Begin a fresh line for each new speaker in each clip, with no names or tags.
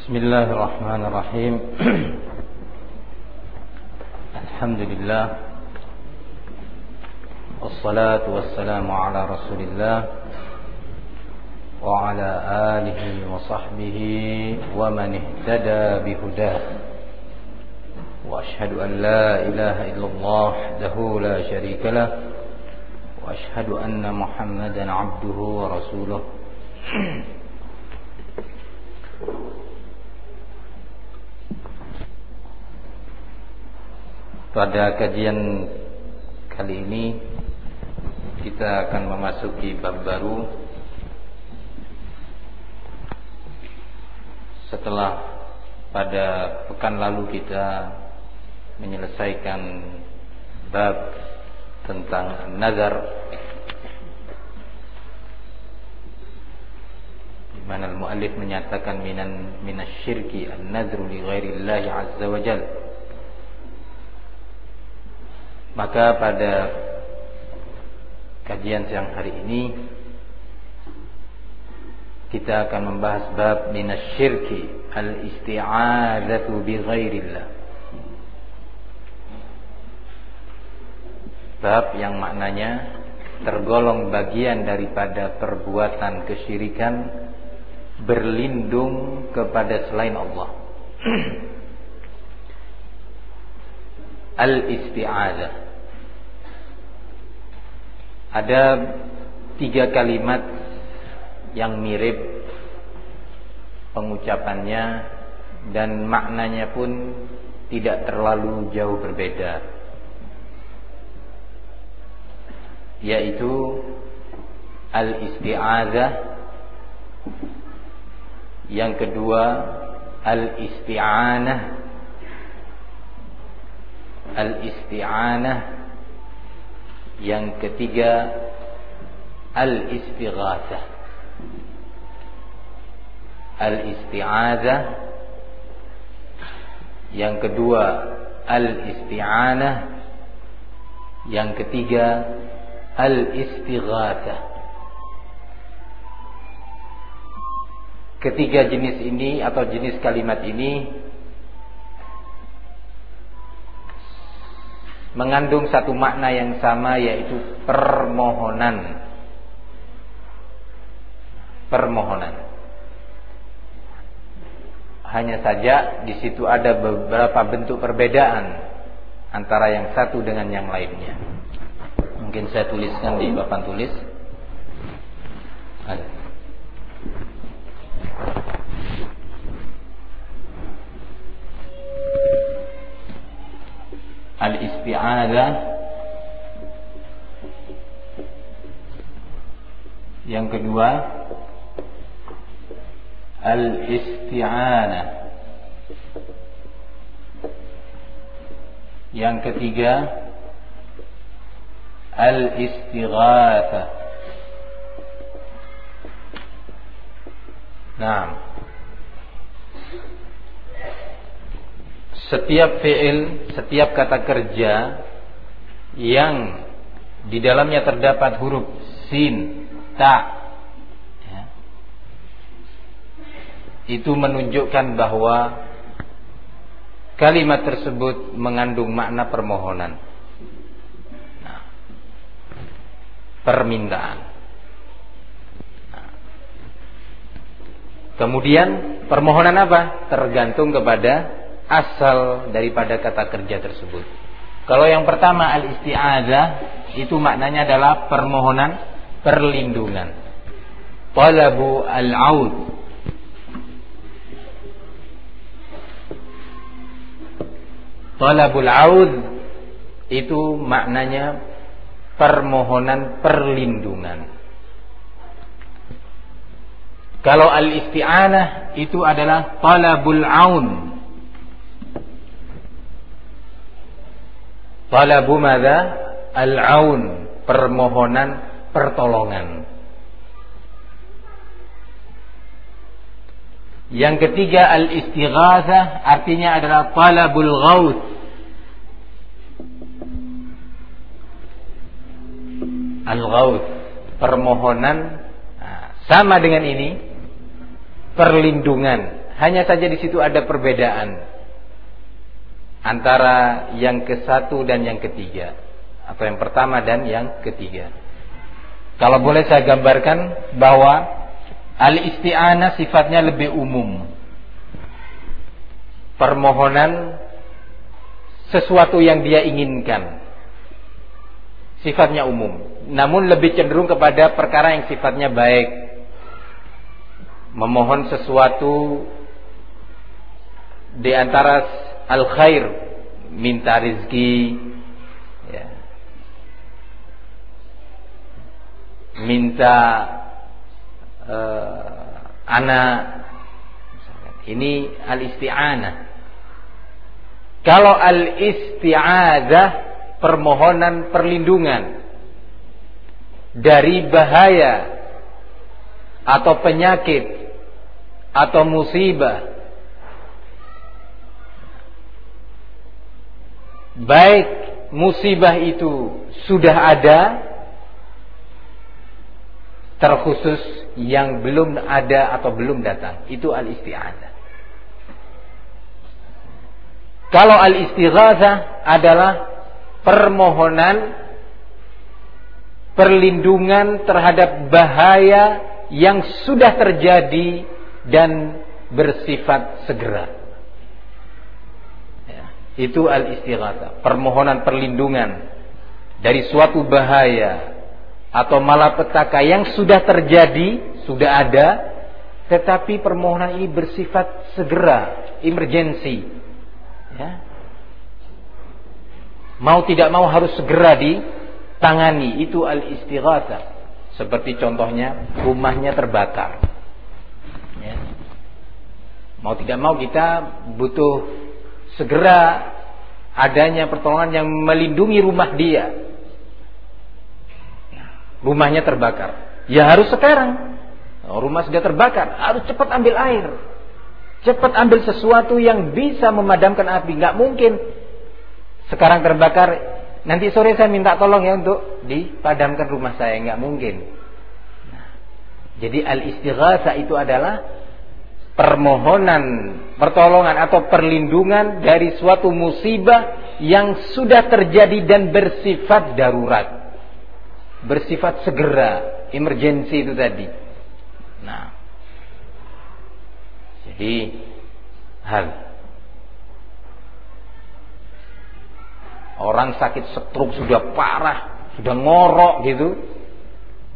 بسم الله الرحمن الرحيم. الحمد لله والصلاة والسلام على رسول الله وعلى آله وصحبه ومن اهتدى بهداه. وأشهد أن لا إله إلا الله وحده لا شريك له. وأشهد أن محمدا عبده ورسوله. Pada kajian kali ini kita akan memasuki bab baru. Setelah pada pekan lalu kita menyelesaikan bab tentang nazar di mana al-muallif menyatakan minan minasyirki an-nadru li ghairi Allah azza wa jalla maka pada kajian siang hari ini kita akan membahas bab minasyirki al-isti'adzatu bi ghairillah. Bab yang maknanya tergolong bagian daripada perbuatan kesyirikan berlindung kepada selain Allah. al-isti'adzah. Ada tiga kalimat yang mirip pengucapannya dan maknanya pun tidak terlalu jauh berbeda. Yaitu al-isti'adzah yang kedua al-isti'anah al-isti'anah. Yang ketiga al-istighatsah al-isti'adzah yang kedua al-isti'anah. Yang ketiga al-istighatsah ketiga jenis ini atau jenis kalimat ini mengandung satu makna yang sama yaitu permohonan. Permohonan. Hanya saja di situ ada beberapa bentuk perbedaan antara yang satu dengan yang lainnya. Mungkin saya tuliskan di papan tulis. Ada. Al-isti'adzah yang kedua al-isti'anah yang ketiga al-istighatsah Nah setiap fi'il, setiap kata kerja yang di dalamnya terdapat huruf sin, ta, ya, itu menunjukkan bahwa kalimat tersebut mengandung makna permohonan, nah, permintaan. Nah. Kemudian permohonan apa? Tergantung kepada asal daripada kata kerja tersebut. Kalau yang pertama al-isti'adzah itu maknanya adalah permohonan perlindungan. Talabu al-aud. Talabul aud itu maknanya permohonan perlindungan. Kalau al-isti'anah itu adalah talabul aun Talabu madza? Al-aun, permohonan pertolongan. Yang ketiga al-istighatsah artinya adalah talabul ghaut. Al-ghaut, permohonan nah, sama dengan ini perlindungan. Hanya saja di situ ada perbedaan antara yang ke satu dan yang ketiga atau yang pertama dan yang ketiga. Kalau boleh saya gambarkan bahwa al-isti'anah sifatnya lebih umum. Permohonan sesuatu yang dia inginkan. Sifatnya umum. Namun lebih cenderung kepada perkara yang sifatnya baik. Memohon sesuatu di antara al khair minta rizki ya. minta uh, anak. Ini al isti'anah kalau al isti'adzah permohonan perlindungan. Dari bahaya atau penyakit atau musibah baik musibah itu sudah ada terkhusus yang belum ada atau belum datang. Itu al isti'adzah kalau al istighatsah adalah permohonan perlindungan terhadap bahaya yang sudah terjadi dan bersifat segera itu al-istighatsah, permohonan perlindungan dari suatu bahaya atau malapetaka yang sudah terjadi, sudah ada, tetapi permohonan ini bersifat segera, emergency. Ya. Mau tidak mau harus segera ditangani, itu al-istighatsah. Seperti contohnya rumahnya terbakar. Ya. Mau tidak mau kita butuh segera adanya pertolongan yang melindungi rumah dia. Rumahnya terbakar. Ya harus sekarang. Rumah sudah terbakar, harus cepat ambil air. Cepat ambil sesuatu yang bisa memadamkan api. Nggak mungkin sekarang terbakar, nanti sore saya minta tolong ya untuk dipadamkan rumah saya. Nggak mungkin. Nah, jadi al-istighatsah itu adalah permohonan pertolongan atau perlindungan dari suatu musibah yang sudah terjadi dan bersifat darurat. Bersifat segera, emergensi itu tadi. Nah. Jadi hal orang sakit stroke sudah parah, sudah ngorok gitu.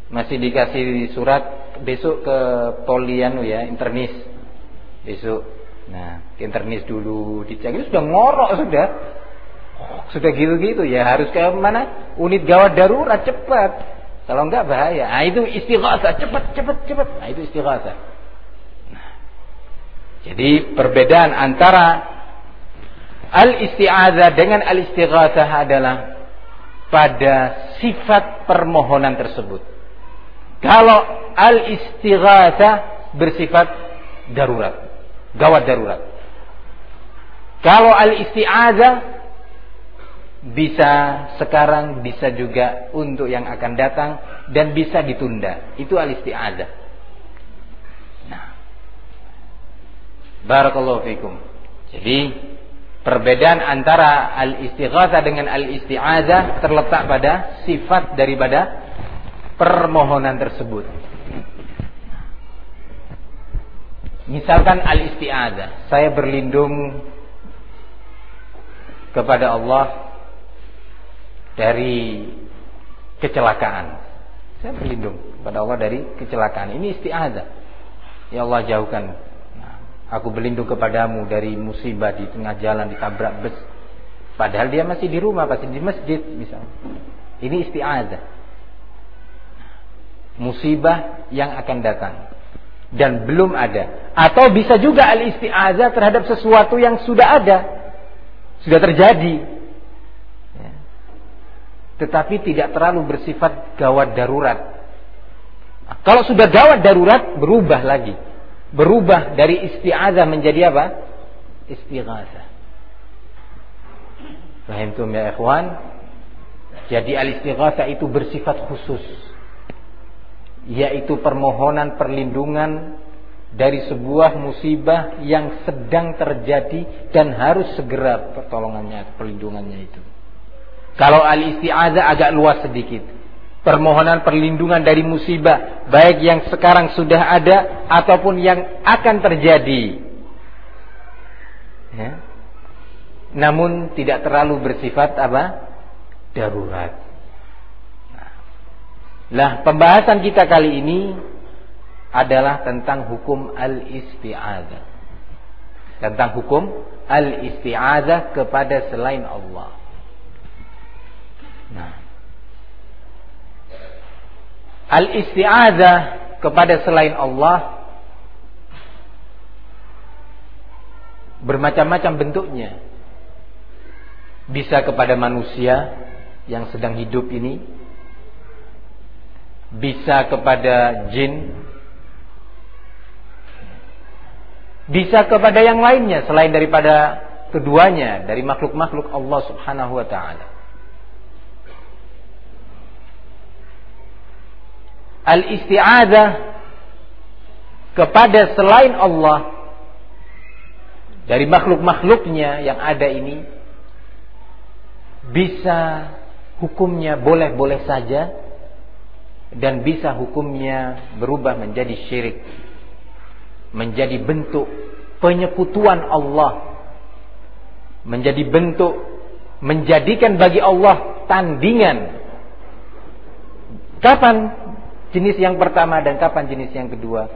Masih dikasih surat besok ke polianu ya, internis besok. Nah internis dulu dicek. Itu sudah ngorok sudah. Sudah gitu-gitu. Ya harus ke mana? Unit gawat darurat cepat. Kalau enggak bahaya. Nah itu istighatsah cepat cepat cepat. Nah itu istighatsah nah, jadi perbedaan antara al isti'adzah dengan al istighatsah adalah pada sifat permohonan tersebut. Kalau al istighatsah bersifat darurat gawat darurat. Kalau al-isti'adzah bisa sekarang, bisa juga untuk yang akan datang dan bisa ditunda. Itu al-isti'adzah. Nah. Barakallahu fikum. Jadi perbedaan antara al-istighatsah dengan al-isti'adzah terletak pada sifat daripada permohonan tersebut. Misalkan al-isti'adzah, saya berlindung kepada Allah dari kecelakaan. Saya berlindung kepada Allah dari kecelakaan. Ini isti'adzah. Ya Allah jauhkan. Nah, aku berlindung kepadamu dari musibah di tengah jalan ditabrak bus. Padahal dia masih di rumah, masih di masjid misalnya. Ini isti'adzah. Musibah yang akan datang dan belum ada. Atau bisa juga al-isti'azah terhadap sesuatu yang sudah ada. Sudah terjadi. Ya. Tetapi tidak terlalu bersifat gawat darurat. Nah, kalau sudah gawat darurat, berubah lagi. Berubah dari isti'azah menjadi apa? Istighazah. Fahimtum ya ikhwan? Jadi al-istighazah itu bersifat khusus yaitu permohonan perlindungan dari sebuah musibah yang sedang terjadi dan harus segera pertolongannya, perlindungannya itu. Kalau al-isti'adzah agak luas sedikit. Permohonan perlindungan dari musibah, baik yang sekarang sudah ada ataupun yang akan terjadi. Ya. Namun tidak terlalu bersifat apa? Darurat. Nah, pembahasan kita kali ini adalah tentang hukum al-isti'adzah. Tentang hukum al-isti'adzah kepada selain Allah. Nah. Al-isti'adzah kepada selain Allah bermacam-macam bentuknya. Bisa kepada manusia yang sedang hidup ini, bisa kepada jin bisa kepada yang lainnya selain daripada keduanya dari makhluk-makhluk Allah Subhanahu wa taala. Al-isti'adzah kepada selain Allah dari makhluk-makhluknya yang ada ini bisa hukumnya boleh-boleh saja dan bisa hukumnya berubah menjadi syirik menjadi bentuk penyekutuan Allah menjadi bentuk menjadikan bagi Allah tandingan kapan jenis yang pertama dan kapan jenis yang kedua.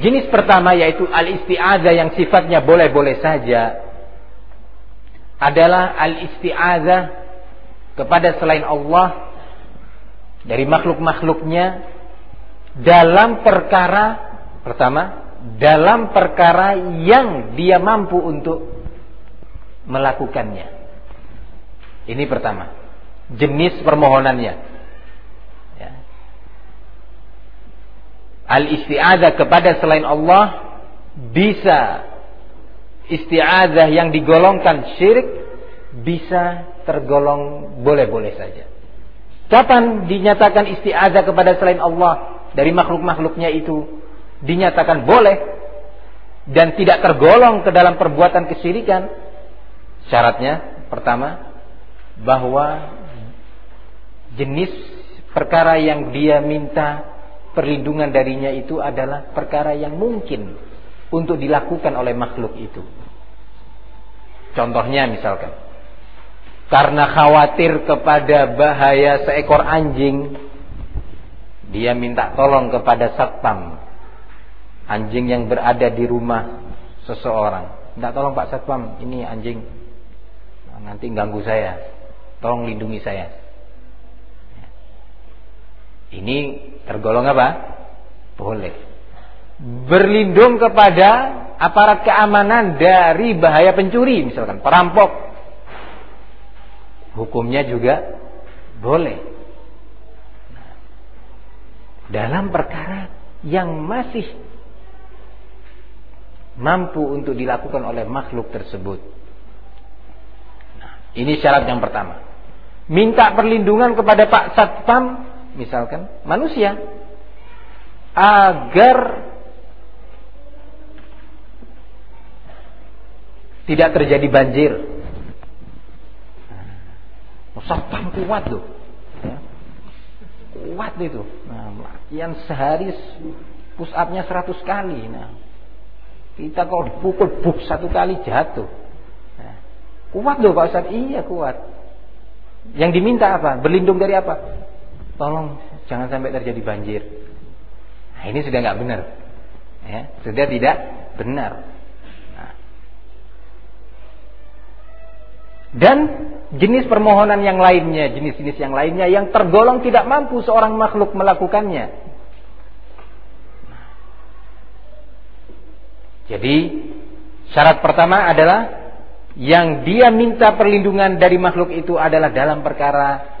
Jenis pertama yaitu al-isti'adzah yang sifatnya boleh-boleh saja adalah al-isti'adzah kepada selain Allah dari makhluk-makhluknya dalam perkara Pertama, dalam perkara yang dia mampu untuk melakukannya. Ini pertama. Jenis permohonannya. Ya. Al-isti'adzah kepada selain Allah bisa isti'adzah yang digolongkan syirik bisa tergolong boleh-boleh saja. Kapan dinyatakan isti'adzah kepada selain Allah dari makhluk-makhluknya itu dinyatakan boleh dan tidak tergolong ke dalam perbuatan kesyirikan syaratnya pertama bahwa jenis perkara yang dia minta perlindungan darinya itu adalah perkara yang mungkin untuk dilakukan oleh makhluk itu. Contohnya misalkan karena khawatir kepada bahaya seekor anjing dia minta tolong kepada satpam anjing yang berada di rumah seseorang. Tidak tolong Pak Satpam, ini anjing nanti ganggu saya. Tolong lindungi saya. Ini tergolong apa? Boleh. Berlindung kepada aparat keamanan dari bahaya pencuri, misalkan perampok. Hukumnya juga boleh. dalam perkara yang masih mampu untuk dilakukan oleh makhluk tersebut. Nah, ini syarat yang pertama. Minta perlindungan kepada Pak Satpam, misalkan manusia, agar tidak terjadi banjir. Nah, Satpam kuat tuh. Ya. Kuat itu. Nah, yang sehari push upnya 100 kali. Nah, kita kalau dipukul buk satu kali jatuh. Nah, kuat loh Pak Ustaz. Iya kuat. Yang diminta apa? Berlindung dari apa? Tolong jangan sampai terjadi banjir. Nah, ini sudah nggak benar. Ya, sudah tidak benar. Nah. Dan jenis permohonan yang lainnya, jenis-jenis yang lainnya yang tergolong tidak mampu seorang makhluk melakukannya. Jadi syarat pertama adalah yang dia minta perlindungan dari makhluk itu adalah dalam perkara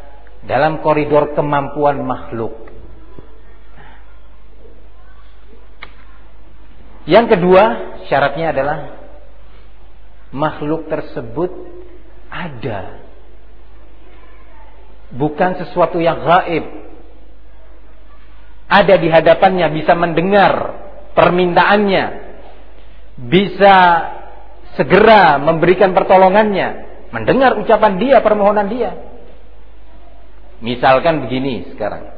dalam koridor kemampuan makhluk. Yang kedua, syaratnya adalah makhluk tersebut ada. Bukan sesuatu yang gaib. Ada di hadapannya, bisa mendengar permintaannya, bisa segera memberikan pertolongannya, mendengar ucapan dia, permohonan dia. Misalkan begini sekarang.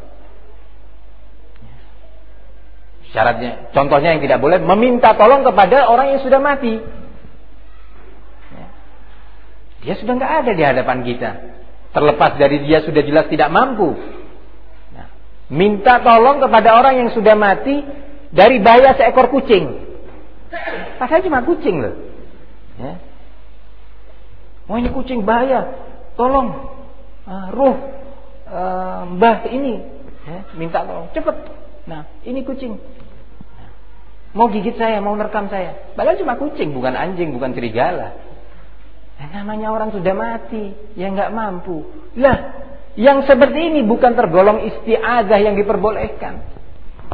Syaratnya, contohnya yang tidak boleh meminta tolong kepada orang yang sudah mati. Dia sudah nggak ada di hadapan kita. Terlepas dari dia sudah jelas tidak mampu. Nah, minta tolong kepada orang yang sudah mati dari bahaya seekor kucing. Padahal cuma kucing loh. Ya. Oh ini kucing bahaya. Tolong uh, ruh uh, mbah ini. Ya, minta tolong. Cepet. Nah ini kucing. Nah, mau gigit saya, mau nerekam saya. Padahal cuma kucing, bukan anjing, bukan serigala. Yang namanya orang sudah mati, yang nggak mampu. Lah, yang seperti ini bukan tergolong isti'adah yang diperbolehkan.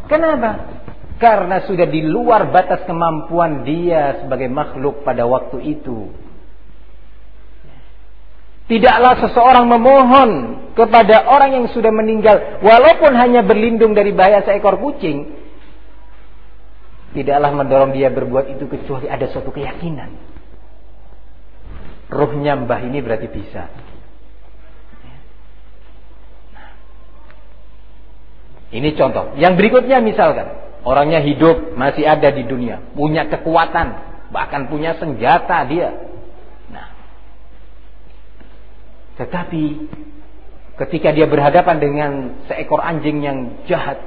Kenapa? Karena sudah di luar batas kemampuan dia sebagai makhluk pada waktu itu. Tidaklah seseorang memohon kepada orang yang sudah meninggal, walaupun hanya berlindung dari bahaya seekor kucing, tidaklah mendorong dia berbuat itu kecuali ada suatu keyakinan Ruhnya mbah ini berarti bisa. Ini contoh. Yang berikutnya misalkan orangnya hidup masih ada di dunia, punya kekuatan, bahkan punya senjata dia. Nah, tetapi ketika dia berhadapan dengan seekor anjing yang jahat,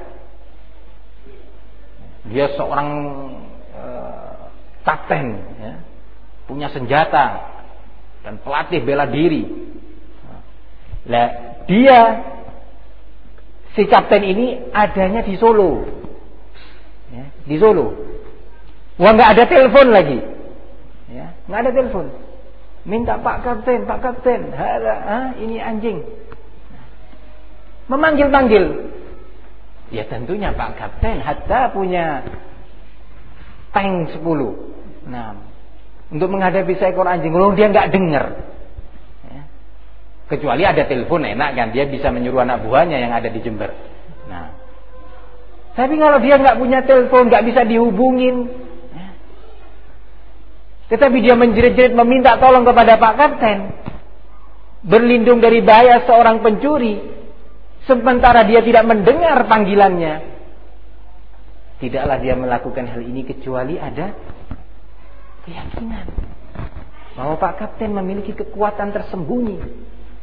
dia seorang uh, kapten, ya, punya senjata, dan pelatih bela diri. Nah, dia si kapten ini adanya di Solo. Di Solo. Wah nggak ada telepon lagi. Ya, nggak ada telepon. Minta Pak Kapten, Pak Kapten, Hala, ha, ini anjing. Memanggil-manggil. Ya tentunya Pak Kapten hatta punya tank 10. Nah, untuk menghadapi seekor anjing. Lalu dia nggak dengar. Ya. Kecuali ada telepon enak kan, dia bisa menyuruh anak buahnya yang ada di Jember. Tapi kalau dia nggak punya telepon, nggak bisa dihubungin, tetapi dia menjerit-jerit meminta tolong kepada Pak Kapten, berlindung dari bahaya seorang pencuri, sementara dia tidak mendengar panggilannya, tidaklah dia melakukan hal ini kecuali ada keyakinan. Bahwa Pak Kapten memiliki kekuatan tersembunyi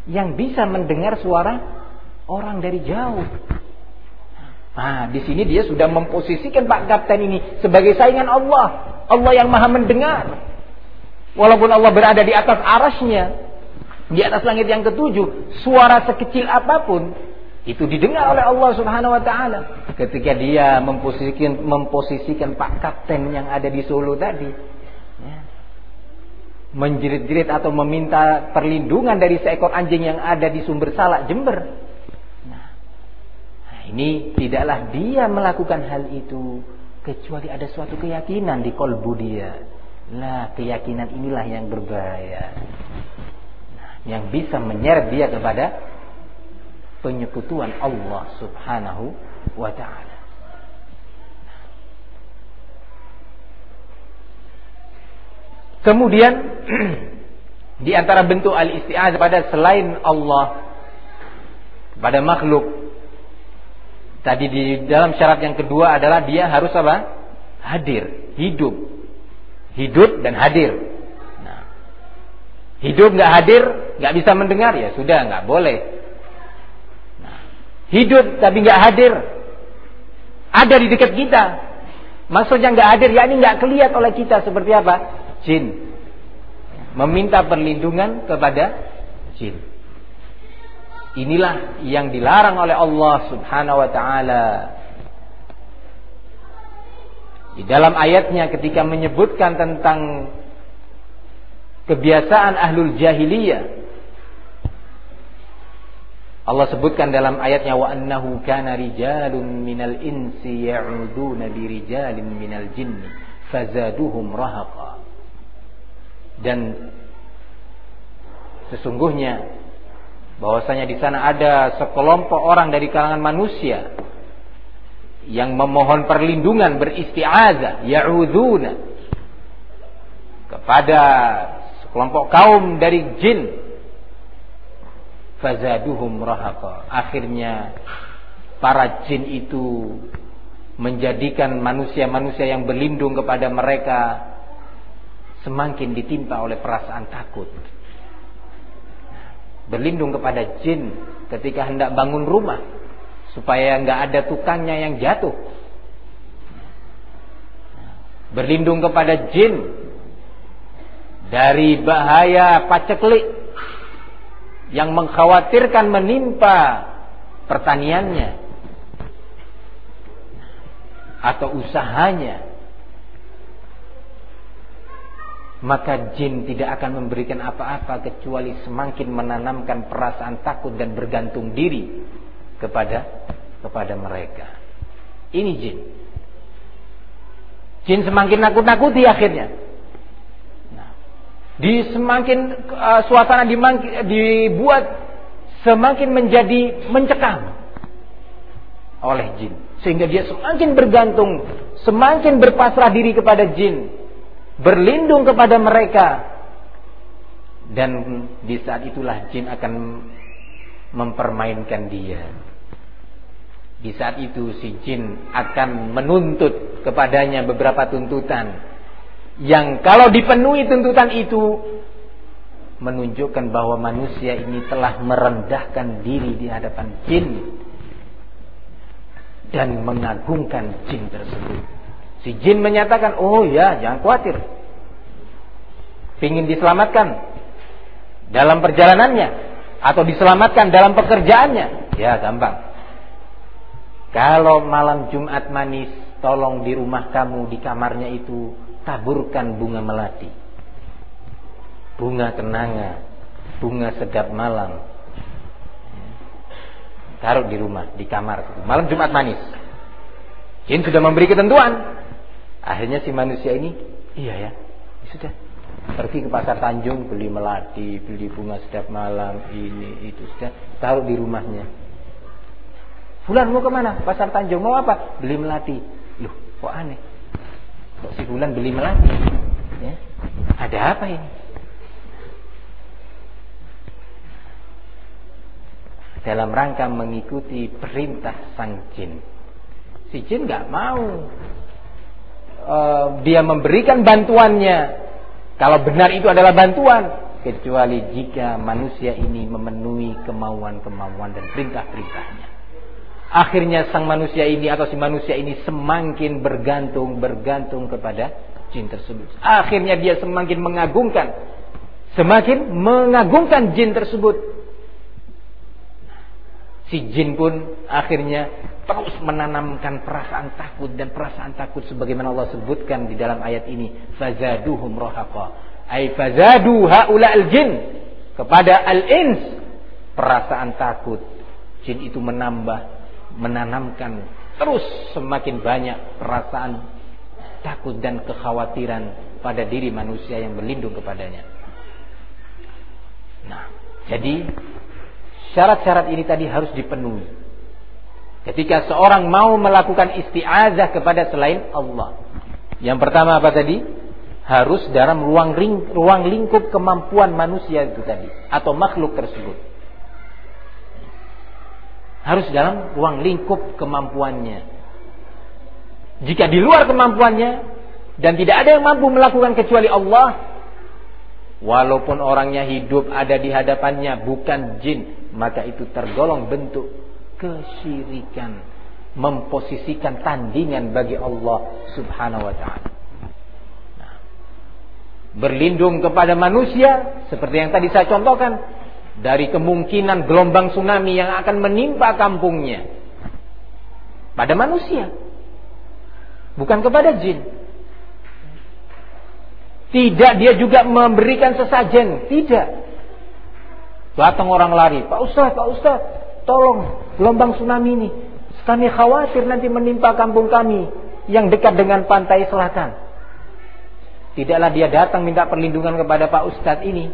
yang bisa mendengar suara orang dari jauh. Nah, di sini dia sudah memposisikan Pak Kapten ini sebagai saingan Allah. Allah yang maha mendengar. Walaupun Allah berada di atas arasnya, di atas langit yang ketujuh, suara sekecil apa pun itu didengar oleh Allah Subhanahu wa taala ketika dia memposisikan memposisikan Pak Kapten yang ada di Solo tadi menjerit-jerit atau meminta perlindungan dari seekor anjing yang ada di sumber salak Jember. Ini tidaklah dia melakukan hal itu kecuali ada suatu keyakinan di kolbu dia. Nah, keyakinan inilah yang berbahaya. Nah, yang bisa menyeret dia kepada penyekutuan Allah Subhanahu wa taala. Kemudian di antara bentuk al-isti'adzah pada selain Allah pada makhluk tadi di dalam syarat yang kedua adalah dia harus apa? hadir, hidup. Hidup dan hadir. Nah, hidup nggak hadir, nggak bisa mendengar ya sudah nggak boleh. Nah, hidup tapi nggak hadir, ada di dekat kita. Maksudnya nggak hadir, yakni nggak kelihatan oleh kita seperti apa? jin. Meminta perlindungan kepada jin. Inilah yang dilarang oleh Allah Subhanahu wa taala. Di dalam ayatnya ketika menyebutkan tentang kebiasaan ahlul jahiliyah Allah sebutkan dalam ayatnya wa annahu kana rijalun minal insi ya'uduna bi rijalin minal jinni fazaduhum rahaqa dan sesungguhnya bahwasanya di sana ada sekelompok orang dari kalangan manusia yang memohon perlindungan beristiazah ya'udzuna kepada sekelompok kaum dari jin. Fazaduhum rahaqa. Akhirnya para jin itu menjadikan manusia-manusia yang berlindung kepada mereka semakin ditimpa oleh perasaan takut berlindung kepada jin ketika hendak bangun rumah supaya nggak ada tukangnya yang jatuh. Berlindung kepada jin dari bahaya paceklik yang mengkhawatirkan menimpa pertaniannya atau usahanya maka jin tidak akan memberikan apa-apa kecuali semakin menanamkan perasaan takut dan bergantung diri kepada kepada mereka. Ini jin. Jin semakin nakut-nakuti akhirnya. Nah, di semakin uh, suasana dibuat semakin menjadi mencekam oleh jin sehingga dia semakin bergantung, semakin berpasrah diri kepada jin, berlindung kepada mereka. Dan di saat itulah jin akan mempermainkan dia. Di saat itu si jin akan menuntut kepadanya beberapa tuntutan yang kalau dipenuhi tuntutan itu menunjukkan bahwa manusia ini telah merendahkan diri di hadapan jin dan mengagungkan jin tersebut. Si jin menyatakan, oh ya jangan khawatir. Pingin diselamatkan dalam perjalanannya atau diselamatkan dalam pekerjaannya, ya gampang. Kalau malam Jumat manis, tolong di rumah kamu di kamarnya itu taburkan bunga melati. Bunga kenanga, bunga sedap malam, taruh di rumah, di kamar. Malam Jumat manis. Jin sudah memberi ketentuan. Akhirnya si manusia ini, iya ya, sudah. Pergi ke pasar Tanjung, beli melati, beli bunga setiap malam, ini, itu, sudah. Taruh di rumahnya. Bulan mau ke mana? Pasar Tanjung, mau apa? Beli melati. Loh, kok aneh? Kok si Bulan beli melati? Ya. Ada apa ini? dalam rangka mengikuti perintah sang jin. Si jin nggak mau uh, dia memberikan bantuannya. Kalau benar itu adalah bantuan, kecuali jika manusia ini memenuhi kemauan-kemauan dan perintah-perintahnya. Akhirnya sang manusia ini atau si manusia ini semakin bergantung bergantung kepada jin tersebut. Akhirnya dia semakin mengagungkan, semakin mengagungkan jin tersebut Si jin pun akhirnya terus menanamkan perasaan takut dan perasaan takut sebagaimana Allah sebutkan di dalam ayat ini fazaduhum rahaqa. Ay fazadu haula al jin. Kepada al ins perasaan takut. Jin itu menambah menanamkan terus semakin banyak perasaan takut dan kekhawatiran pada diri manusia yang berlindung kepadanya. Nah jadi Syarat-syarat ini tadi harus dipenuhi. Ketika seorang mau melakukan isti'azah kepada selain Allah. Yang pertama apa tadi? Harus dalam ruang, ring, ruang lingkup kemampuan manusia itu tadi. Atau makhluk tersebut. Harus dalam ruang lingkup kemampuannya. Jika di luar kemampuannya dan tidak ada yang mampu melakukan kecuali Allah, Walaupun orangnya hidup ada di hadapannya bukan jin, maka itu tergolong bentuk kesyirikan, memposisikan tandingan bagi Allah Subhanahu wa taala. Nah, berlindung kepada manusia seperti yang tadi saya contohkan dari kemungkinan gelombang tsunami yang akan menimpa kampungnya pada manusia bukan kepada jin tidak dia juga memberikan sesajen, tidak. Datang orang lari, Pak Ustaz, Pak Ustaz, tolong gelombang tsunami ini. Kami khawatir nanti menimpa kampung kami yang dekat dengan pantai selatan. Tidaklah dia datang minta perlindungan kepada Pak Ustadz ini.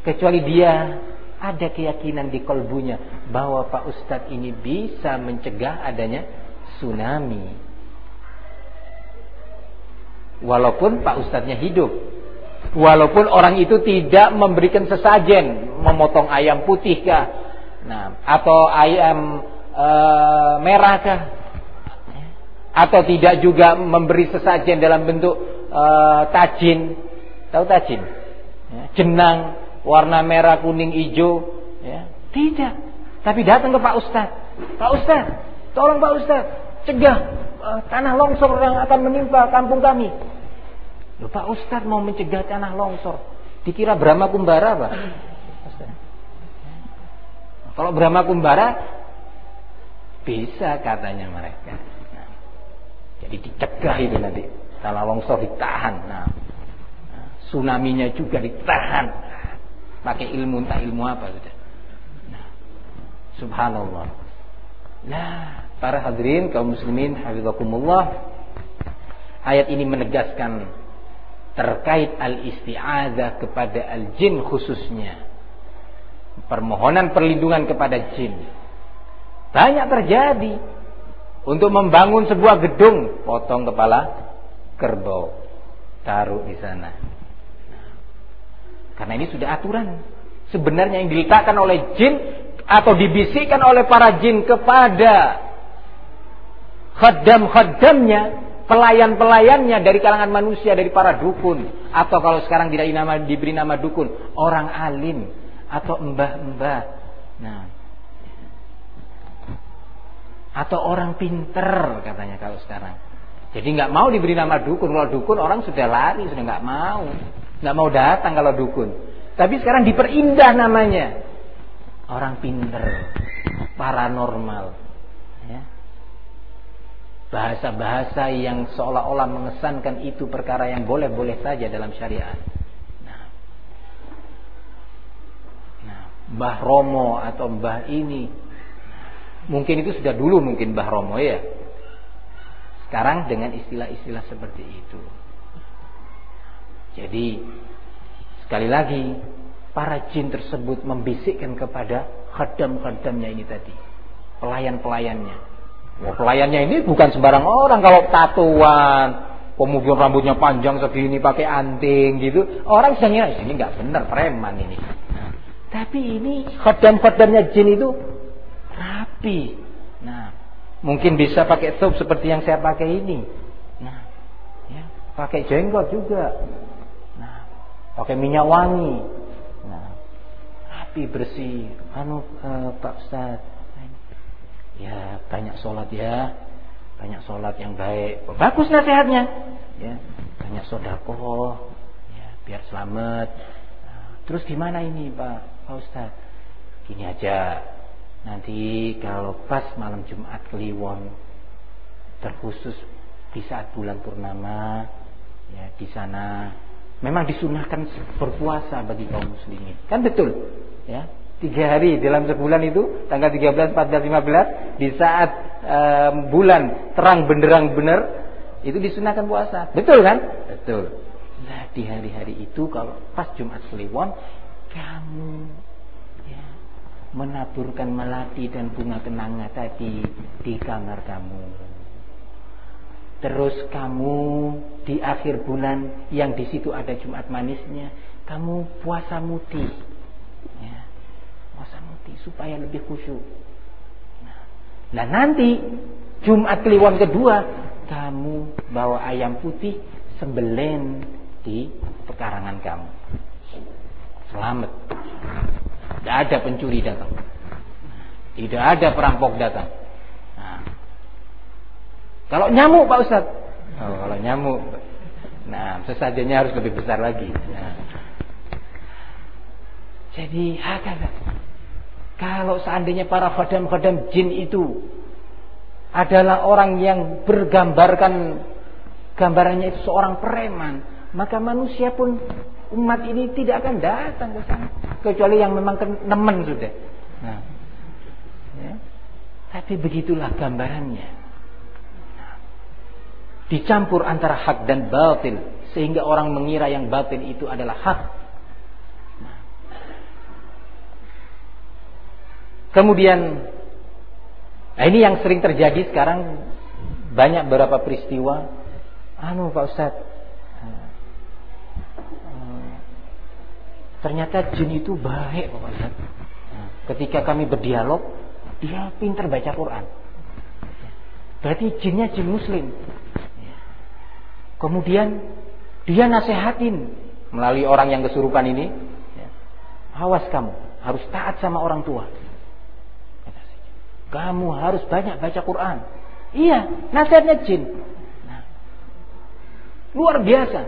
Kecuali dia ada keyakinan di kolbunya bahwa Pak Ustadz ini bisa mencegah adanya tsunami. Walaupun Pak Ustadznya hidup. Walaupun orang itu tidak memberikan sesajen, memotong ayam putih kah, nah, atau ayam e, merah kah, atau tidak juga memberi sesajen dalam bentuk e, tajin, tahu tajin, ya, jenang warna merah, kuning, hijau, ya, tidak. Tapi datang ke Pak Ustadz, Pak Ustadz, tolong Pak Ustadz, cegah uh, tanah longsor yang akan menimpa kampung kami. Loh, Pak Ustadz mau mencegah tanah longsor. Dikira Brahma Kumbara Pak. Kalau Brahma Kumbara bisa katanya mereka. Jadi dicegah itu nanti tanah longsor ditahan. Nah, nah tsunami-nya juga ditahan. Pakai ilmu entah ilmu apa sudah. Nah, subhanallah. Nah, para hadirin kaum muslimin hafizakumullah. Ayat ini menegaskan terkait al-isti'adzah kepada al-jin khususnya. Permohonan perlindungan kepada jin. Banyak terjadi. Untuk membangun sebuah gedung, potong kepala kerbau, taruh di sana. Karena ini sudah aturan. Sebenarnya yang diletakkan oleh jin atau dibisikkan oleh para jin kepada khaddam-khaddamnya pelayan-pelayannya dari kalangan manusia dari para dukun atau kalau sekarang tidak diberi nama dukun orang alim atau mbah-mbah. Nah. Atau orang pinter katanya kalau sekarang. Jadi nggak mau diberi nama dukun. Kalau dukun orang sudah lari sudah nggak mau. Nggak mau datang kalau dukun. Tapi sekarang diperindah namanya. Orang pinter paranormal. Bahasa-bahasa yang seolah-olah mengesankan itu perkara yang boleh-boleh saja dalam syariat. Nah, nah, Mbah Romo atau Mbah ini, mungkin itu sudah dulu mungkin Mbah Romo ya. Sekarang dengan istilah-istilah seperti itu. Jadi sekali lagi para jin tersebut membisikkan kepada khadam-khadamnya ini tadi, pelayan-pelayannya Wah, pelayannya ini bukan sembarang orang kalau tatuan, kemudian rambutnya panjang segini pakai anting gitu. Orang sudah ngira ini nggak benar preman ini. Tapi ini khodam-khodamnya jin itu rapi. Nah, mungkin bisa pakai top seperti yang saya pakai ini. Nah, ya, pakai jenggot juga. Nah, pakai minyak wangi. Nah, rapi bersih. Anu uh, Pak Ustaz, ya banyak sholat ya banyak sholat yang baik bagus nasihatnya ya banyak sodako ya biar selamat nah, terus gimana ini pak pak Ustad gini aja. Nanti kalau pas malam Jumat Kliwon terkhusus di saat bulan purnama ya di sana memang disunahkan berpuasa bagi kaum muslimin. Kan betul ya. Tiga hari dalam sebulan itu tanggal 13, 14, 15 di saat um, bulan terang benderang benar itu disunahkan puasa. Betul kan? Betul. Nah di hari-hari itu kalau pas Jumat Kliwon kamu ya, menaburkan melati dan bunga kenanga tadi di kamar kamu terus kamu di akhir bulan yang di situ ada Jumat manisnya kamu puasa mutih ya hati supaya lebih khusyuk. Nah, nah nanti Jumat Kliwon kedua kamu bawa ayam putih sembelen di pekarangan kamu. Selamat. Tidak ada pencuri datang. Tidak ada perampok datang. Nah. Kalau nyamuk Pak Ustaz. Oh, kalau nyamuk. Nah, sesajennya harus lebih besar lagi. Nah. Jadi hakata. Kalau seandainya para khadam-khadam jin itu adalah orang yang bergambarkan gambarannya itu seorang preman, maka manusia pun umat ini tidak akan datang ke sana kecuali yang memang nemen sudah. Nah, ya. Tapi begitulah gambarannya. Nah, dicampur antara hak dan batil sehingga orang mengira yang batil itu adalah hak Kemudian nah ini yang sering terjadi sekarang banyak beberapa peristiwa. Anu Pak Ustaz, ternyata jin itu baik Pak Ustaz. Ketika kami berdialog, dia pintar baca Quran. Berarti jinnya jin muslim. Kemudian dia nasehatin melalui orang yang kesurupan ini. Awas kamu, harus taat sama orang tua. Kamu harus banyak baca Quran. Iya, nasihatnya jin. Nah, luar biasa.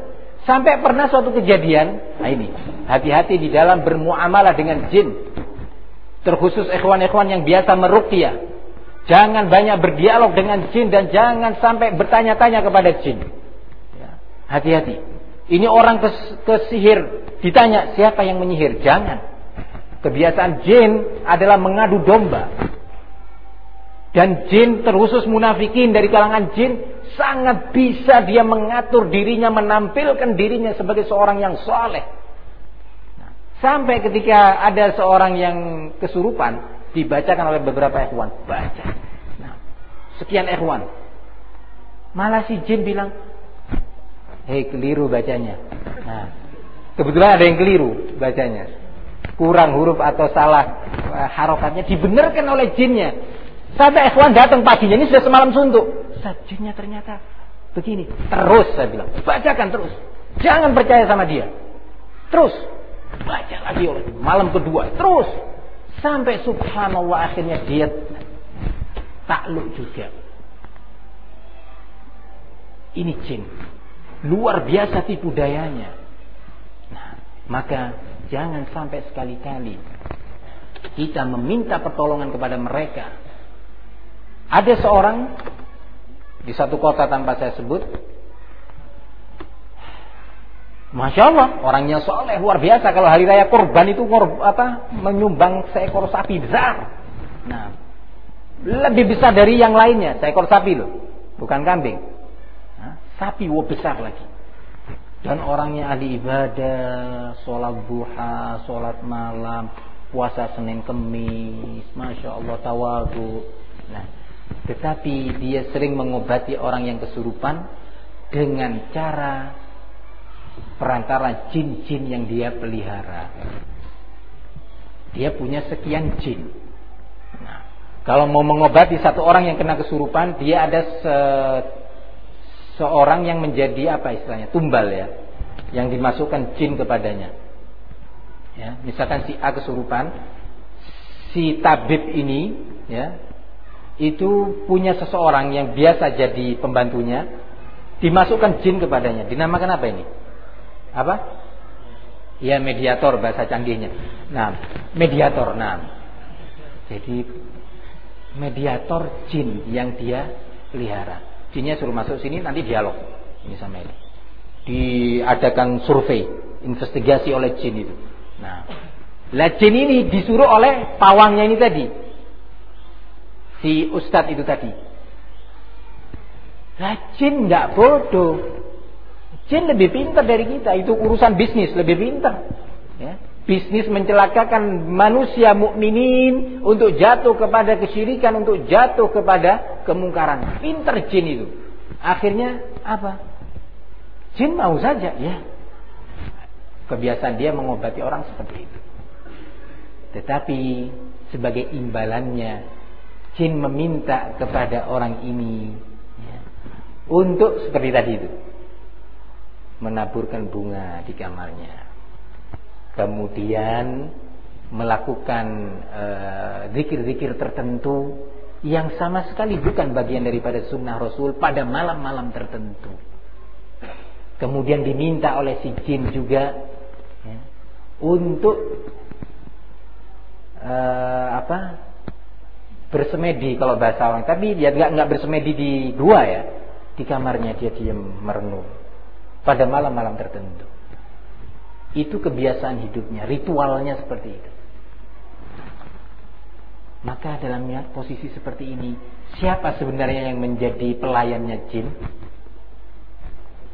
Sampai pernah suatu kejadian, nah ini, hati-hati di dalam bermuamalah dengan jin. Terkhusus ikhwan-ikhwan yang biasa meruqyah. Jangan banyak berdialog dengan jin dan jangan sampai bertanya-tanya kepada jin. Ya, hati-hati. Ini orang kes kesihir ditanya siapa yang menyihir? Jangan. Kebiasaan jin adalah mengadu domba. Dan jin terkhusus munafikin dari kalangan jin sangat bisa dia mengatur dirinya, menampilkan dirinya sebagai seorang yang soleh. Sampai ketika ada seorang yang kesurupan, dibacakan oleh beberapa ikhwan. Baca. Nah, sekian ikhwan. Malah si jin bilang, hei keliru bacanya. Nah, kebetulan ada yang keliru bacanya. Kurang huruf atau salah uh, harokatnya dibenarkan oleh jinnya. Sampai ikhwan datang paginya ini sudah semalam suntuk. Jinnya ternyata begini. Terus saya bilang, bacakan terus. Jangan percaya sama dia. Terus Baca lagi oleh malam kedua. Terus. Sampai subhanallah akhirnya dia takluk juga. Ini jin. Luar biasa tipu dayanya. Nah, maka jangan sampai sekali-kali kita meminta pertolongan kepada mereka. Ada seorang di satu kota tanpa saya sebut Masya Allah, orangnya soleh luar biasa. Kalau hari raya korban itu apa menyumbang seekor sapi besar. Nah, lebih besar dari yang lainnya, seekor sapi loh, bukan kambing. Nah, sapi wo besar lagi. Dan orangnya ahli ibadah, sholat duha, sholat malam, puasa Senin Kemis, masya Allah tawadu. Nah, tetapi dia sering mengobati orang yang kesurupan dengan cara perantara jin-jin yang dia pelihara. Dia punya sekian jin. Nah, kalau mau mengobati satu orang yang kena kesurupan, dia ada se seorang yang menjadi apa istilahnya tumbal ya, yang dimasukkan jin kepadanya. Ya, misalkan si A kesurupan, si tabib ini ya itu punya seseorang yang biasa jadi pembantunya, dimasukkan jin kepadanya. Dinamakan apa ini? apa? Ya mediator bahasa canggihnya. Nah, mediator. Nah, jadi mediator jin yang dia pelihara. Jinnya suruh masuk sini nanti dialog ini sama ini. Diadakan survei, investigasi oleh jin itu. Nah, lah jin ini disuruh oleh pawangnya ini tadi. Si ustadz itu tadi. Lah jin nggak bodoh. Jin lebih pintar dari kita. Itu urusan bisnis lebih pintar. Ya. Bisnis mencelakakan manusia mukminin untuk jatuh kepada kesyirikan, untuk jatuh kepada kemungkaran. Pintar jin itu. Akhirnya apa? Jin mau saja, ya. Kebiasaan dia mengobati orang seperti itu. Tetapi sebagai imbalannya, jin meminta kepada orang ini ya, untuk seperti tadi itu menaburkan bunga di kamarnya. Kemudian melakukan eh, zikir-zikir uh, tertentu yang sama sekali bukan bagian daripada sunnah Rasul pada malam-malam tertentu. Kemudian diminta oleh si jin juga ya, untuk uh, apa bersemedi kalau bahasa orang. Tapi dia nggak nggak bersemedi di gua ya, di kamarnya dia diam merenung pada malam-malam tertentu. Itu kebiasaan hidupnya, ritualnya seperti itu. Maka dalam posisi seperti ini, siapa sebenarnya yang menjadi pelayannya jin?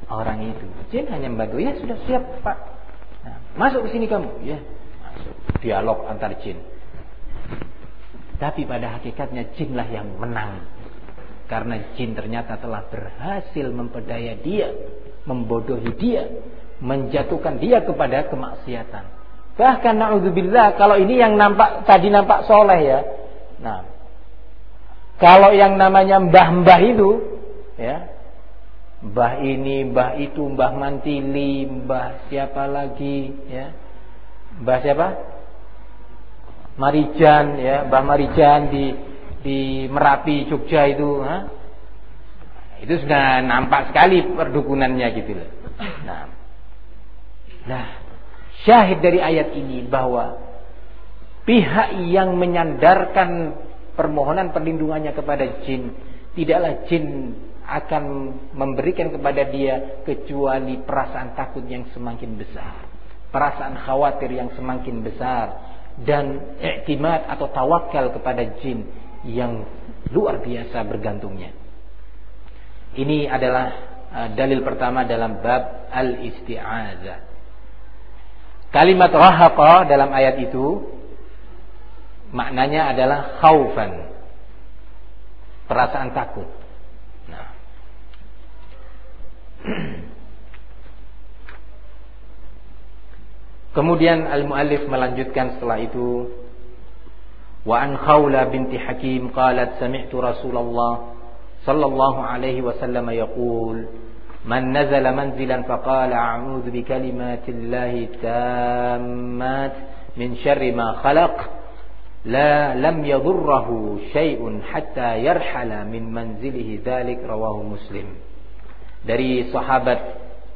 Orang itu. Jin hanya membantu, ya sudah siap pak. Nah, masuk ke sini kamu, ya masuk. Dialog antar jin. Tapi pada hakikatnya jinlah yang menang. karena jin ternyata telah berhasil memperdaya dia, membodohi dia, menjatuhkan dia kepada kemaksiatan. Bahkan naudzubillah kalau ini yang nampak tadi nampak soleh ya. Nah, kalau yang namanya mbah-mbah itu ya, mbah ini, mbah itu, mbah mantili, mbah siapa lagi ya. Mbah siapa? Marijan ya, mbah Marijan di di Merapi Jogja itu ha? itu sudah nampak sekali perdukunannya gitu loh. Nah. Nah syahid dari ayat ini bahwa pihak yang menyandarkan permohonan perlindungannya kepada jin tidaklah jin akan memberikan kepada dia kecuali perasaan takut yang semakin besar perasaan khawatir yang semakin besar dan iktimat atau tawakal kepada jin yang luar biasa bergantungnya. Ini adalah uh, dalil pertama dalam bab al-isti'adzah. Kalimat rahaqa dalam ayat itu maknanya adalah khaufan. Perasaan takut. Nah. Kemudian al-muallif melanjutkan setelah itu wa an Khawla binti Hakim qalat sami'tu Rasulullah sallallahu alaihi wasallam yaqul man nazala manzilan faqala a'udzu bi kalimatillahi tammat min syarri ma khalaq la lam yadhurruhu syai'un hatta yarhala min manzilihi dzalik rawahu Muslim dari sahabat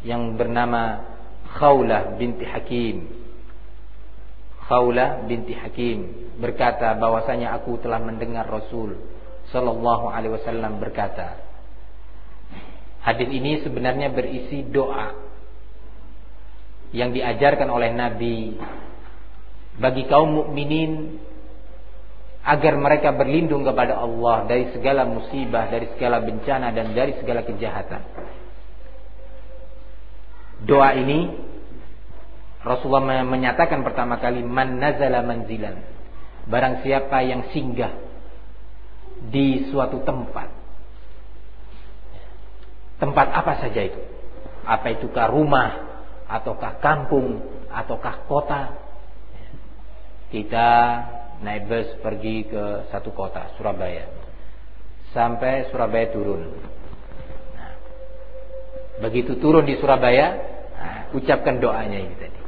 yang bernama Khawlah binti Hakim Khawlah binti Hakim berkata bahwasanya aku telah mendengar Rasul sallallahu alaihi wasallam berkata Hadis ini sebenarnya berisi doa yang diajarkan oleh Nabi bagi kaum mukminin agar mereka berlindung kepada Allah dari segala musibah, dari segala bencana dan dari segala kejahatan. Doa ini Rasulullah menyatakan pertama kali man nazala manzilan Barang siapa yang singgah di suatu tempat. Tempat apa saja itu? Apa itukah rumah ataukah kampung ataukah kota? Kita naik bus pergi ke satu kota, Surabaya. Sampai Surabaya turun. Nah, begitu turun di Surabaya, ucapkan doanya ini tadi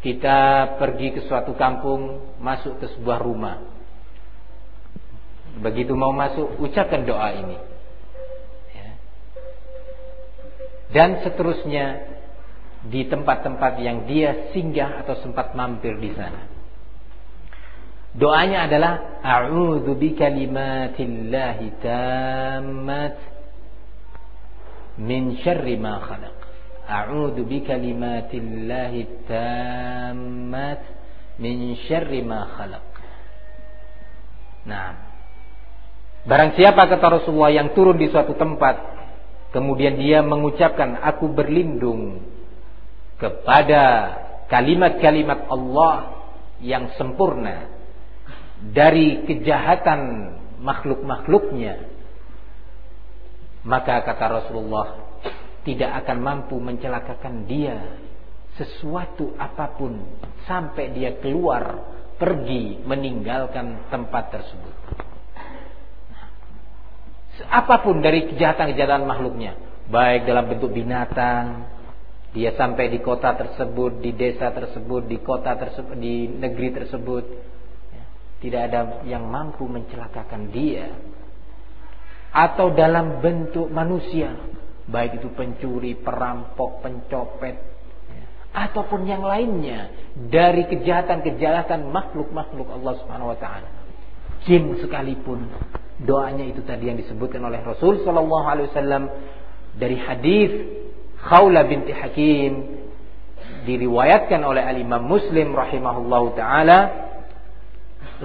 kita pergi ke suatu kampung, masuk ke sebuah rumah. Begitu mau masuk, ucapkan doa ini. Ya. Dan seterusnya di tempat-tempat yang dia singgah atau sempat mampir di sana. Doanya adalah A'udzu bikalimatillahi tammat min syarri ma khalaq. A'udzu bikalimatillahi tammat min syarri ma khalaq. Nah, barang siapa kata Rasulullah yang turun di suatu tempat kemudian dia mengucapkan aku berlindung kepada kalimat-kalimat Allah yang sempurna dari kejahatan makhluk-makhluknya maka kata Rasulullah tidak akan mampu mencelakakan dia sesuatu apa pun sampai dia keluar pergi meninggalkan tempat tersebut. Apa pun dari kejahatan-kejahatan makhluknya, baik dalam bentuk binatang, dia sampai di kota tersebut, di desa tersebut, di kota tersebut, di negeri tersebut, ya, tidak ada yang mampu mencelakakan dia. Atau dalam bentuk manusia, baik itu pencuri, perampok, pencopet, ataupun yang lainnya. Dari kejahatan-kejahatan makhluk-makhluk Allah Subhanahu wa taala. Jin sekalipun. Doanya itu tadi yang disebutkan oleh Rasul sallallahu alaihi wasallam dari hadis Khawla binti Hakim diriwayatkan oleh Al-Imam Muslim rahimahullahu taala.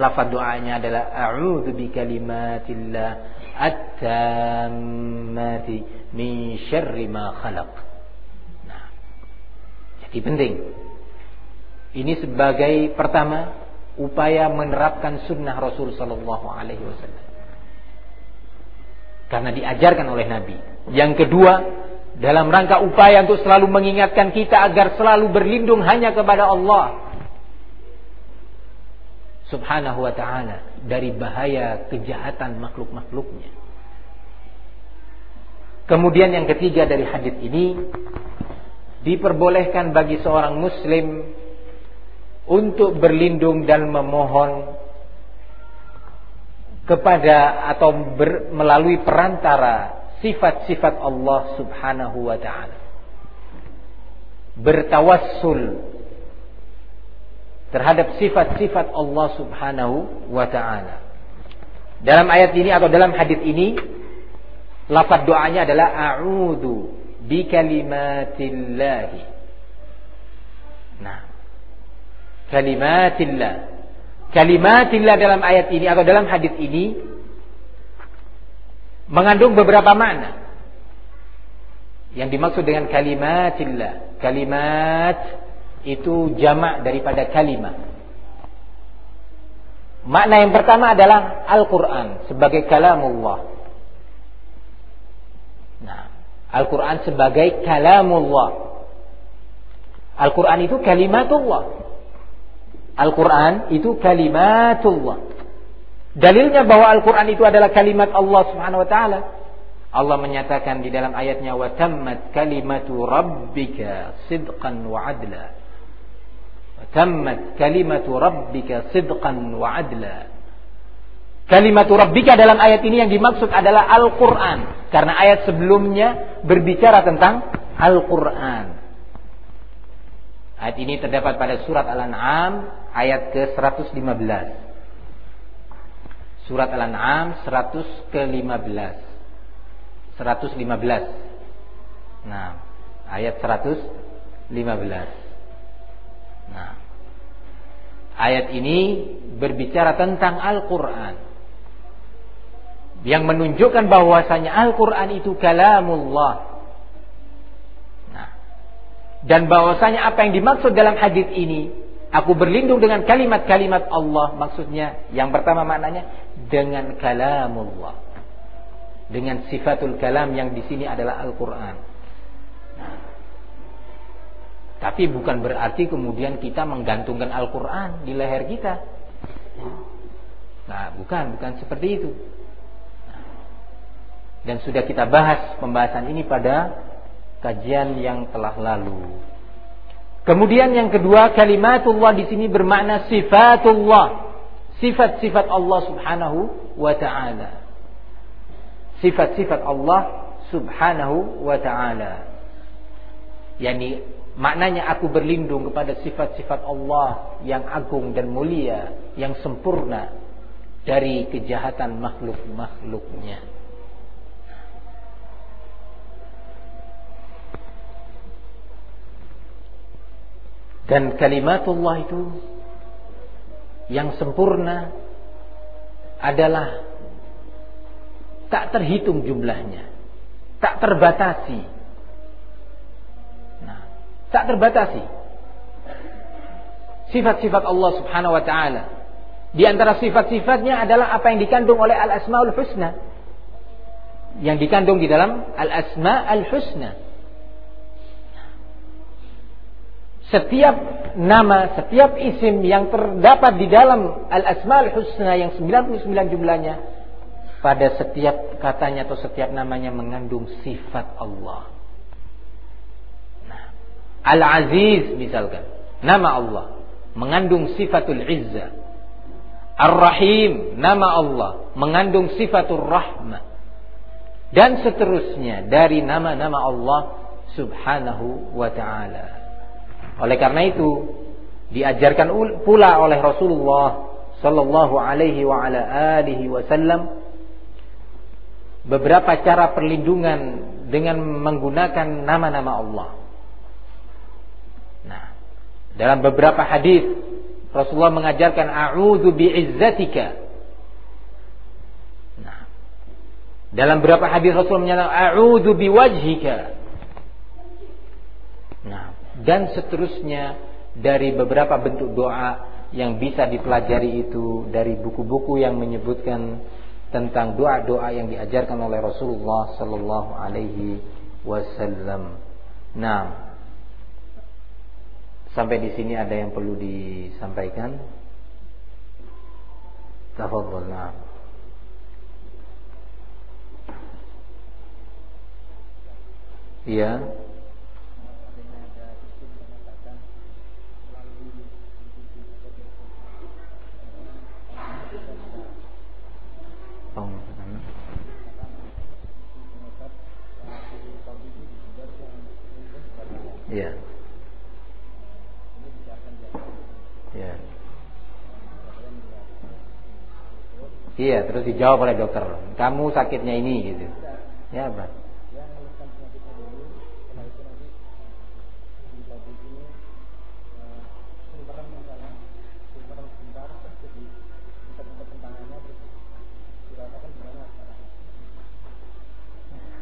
Lafaz doanya adalah a'udzu bikalimatillah at-tammati min syarri ma khalaq. Nah, jadi penting. Ini sebagai pertama upaya menerapkan sunnah Rasul sallallahu alaihi wasallam. Karena diajarkan oleh Nabi. Yang kedua, dalam rangka upaya untuk selalu mengingatkan kita agar selalu berlindung hanya kepada Allah. Subhanahu wa ta'ala dari bahaya kejahatan makhluk-makhluknya. Kemudian yang ketiga dari hadis ini diperbolehkan bagi seorang muslim untuk berlindung dan memohon kepada atau ber, melalui perantara sifat-sifat Allah Subhanahu wa taala. Bertawassul terhadap sifat-sifat Allah Subhanahu wa taala. Dalam ayat ini atau dalam hadis ini lafaz doanya adalah a'udzu bi kalimatillah. Nah, kalimatillah. Kalimatillah dalam ayat ini atau dalam hadis ini mengandung beberapa makna. Yang dimaksud dengan kalimatillah, kalimat itu jamak daripada kalimat. Makna yang pertama adalah Al-Quran sebagai kalamullah. Nah, Al-Quran sebagai kalamullah. Al-Quran itu kalimatullah. Al-Quran itu kalimatullah. Dalilnya bahwa Al-Quran itu adalah kalimat Allah Subhanahu wa taala. Allah menyatakan di dalam ayatnya wa tammat kalimatu rabbika sidqan Tammat kalimatu rabbika sidqan wa adla. Kalimatu rabbika dalam ayat ini yang dimaksud adalah Al-Quran. Karena ayat sebelumnya berbicara tentang Al-Quran. Ayat ini terdapat pada surat Al-An'am ayat ke-115. Surat Al-An'am 100 ke-15. 115. Nah, ayat 115. Nah, ayat ini berbicara tentang Al-Quran yang menunjukkan bahwasanya Al-Quran itu kalamullah. Nah, dan bahwasanya apa yang dimaksud dalam hadis ini, aku berlindung dengan kalimat-kalimat Allah, maksudnya yang pertama maknanya dengan kalamullah. Dengan sifatul kalam yang di sini adalah Al-Quran. Tapi bukan berarti kemudian kita menggantungkan Al-Quran di leher kita. Nah, bukan, bukan seperti itu. Dan sudah kita bahas pembahasan ini pada kajian yang telah lalu. Kemudian yang kedua, kalimatullah di sini bermakna sifatullah. Sifat-sifat Allah Subhanahu wa taala. Sifat-sifat Allah Subhanahu wa taala. Yani Maknanya aku berlindung kepada sifat-sifat Allah yang agung dan mulia, yang sempurna dari kejahatan makhluk-makhluknya. Dan kalimatullah itu yang sempurna adalah tak terhitung jumlahnya, tak terbatasi Tak terbatasi. Sifat-sifat Allah subhanahu wa ta'ala. Di antara sifat-sifatnya adalah apa yang dikandung oleh Al-Asma'ul Husna. Yang dikandung di dalam Al-Asma'ul Husna. Setiap nama, setiap isim yang terdapat di dalam Al-Asma'ul Husna yang 99 jumlahnya. Pada setiap katanya atau setiap namanya mengandung sifat Allah. Al-Aziz misalkan. Nama Allah. Mengandung sifatul izzah. Ar-Rahim. Nama Allah. Mengandung sifatul rahmah. Dan seterusnya dari nama-nama Allah subhanahu wa ta'ala. Oleh karena itu, diajarkan pula oleh Rasulullah sallallahu alaihi wa ala alihi wasallam beberapa cara perlindungan dengan menggunakan nama-nama Allah. Dalam beberapa hadis Rasulullah mengajarkan a'udzu bi'izzatika. Nah, dalam beberapa hadis Rasulullah menyatakan a'udzu biwajhika. Nah, dan seterusnya dari beberapa bentuk doa yang bisa dipelajari itu dari buku-buku yang menyebutkan tentang doa-doa yang diajarkan oleh Rasulullah sallallahu alaihi wasallam. Nah, sampai di sini ada yang perlu disampaikan? Tafadhol. Nah. Iya. Iya. Iya. Iya, terus dijawab oleh dokter, kamu sakitnya ini gitu. Ya, apa?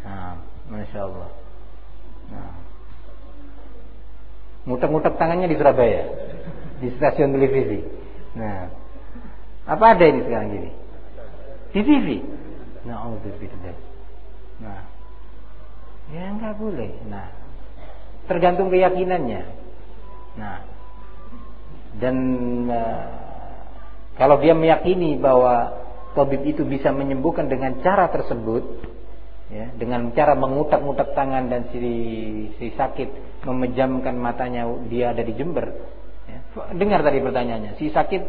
Nah, Masya Allah. Nah. Tangannya di Surabaya Di stasiun televisi Nah Apa ada ini sekarang gini Di TV Nah, oh, nah. Ya nggak boleh. Nah. Tergantung keyakinannya. Nah. Dan uh, Kalau dia meyakini bahwa Tabib itu bisa menyembuhkan dengan cara tersebut ya, dengan cara mengutak-ngutak tangan dan si, si sakit memejamkan matanya dia ada di Jember ya. dengar tadi pertanyaannya. Si sakit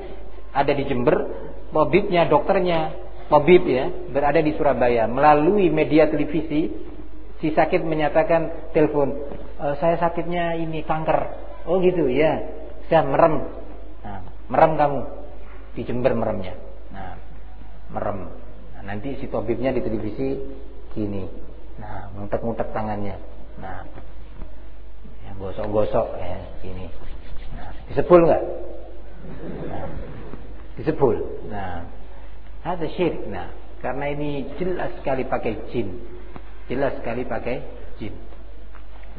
ada di Jember tabibnya dokternya tabib ya berada di Surabaya melalui media televisi si sakit menyatakan telepon e, saya sakitnya ini kanker oh gitu ya saya merem nah, merem kamu di Jember meremnya nah merem nah, nanti si tabibnya di televisi gini. Nah, ngutek-ngutek tangannya. Nah, ya, gosok-gosok ya gini. Nah, disebul nggak? Nah, disebul. Nah, ada syirik. Nah, karena ini jelas sekali pakai jin. Jelas sekali pakai jin.